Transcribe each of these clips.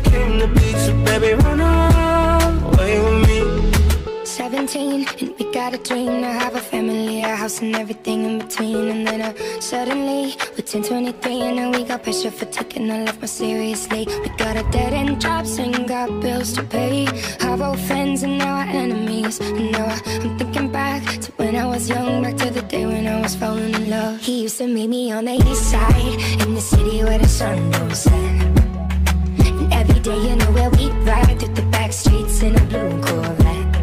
Came to. So baby, run away with me. 17 and we got a dream to have a family, a house and everything in between. And then uh, suddenly we're 10, 23 and now we got pressure for taking our life more seriously. We got a dead end jobs and got bills to pay. Our old friends and now our enemies. And now I, I'm thinking back to when I was young Back to the day when I was falling in love. He used to meet me on the east side In the city where the sun And every day you know where we ride Through the back streets in a blue Corvette.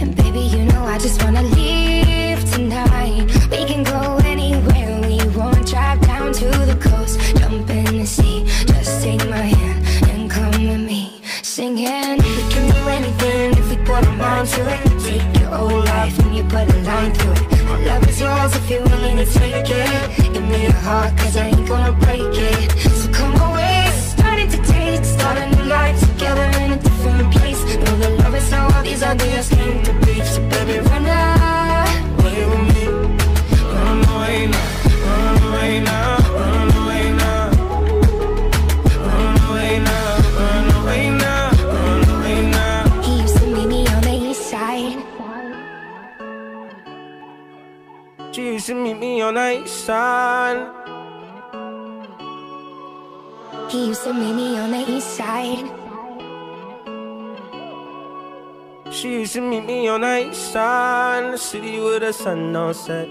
And baby, you know I just wanna leave tonight. We can go anywhere we want Drive down to the coast, jump in the sea. Just take my hand and come with me. Singing We can do anything if we put our mind to it. Take your whole life and you put a line through it. My love is yours if you're willing to take it. Give me your heart cause I ain't gonna break to be. So baby run away with me Run away now, run away now, run away now. Run away now, run away now, run away now. He used to meet me on the east side. She used to meet me on the east side. He used to meet me on the east side She used to meet me on the east side in the city with the sun on set.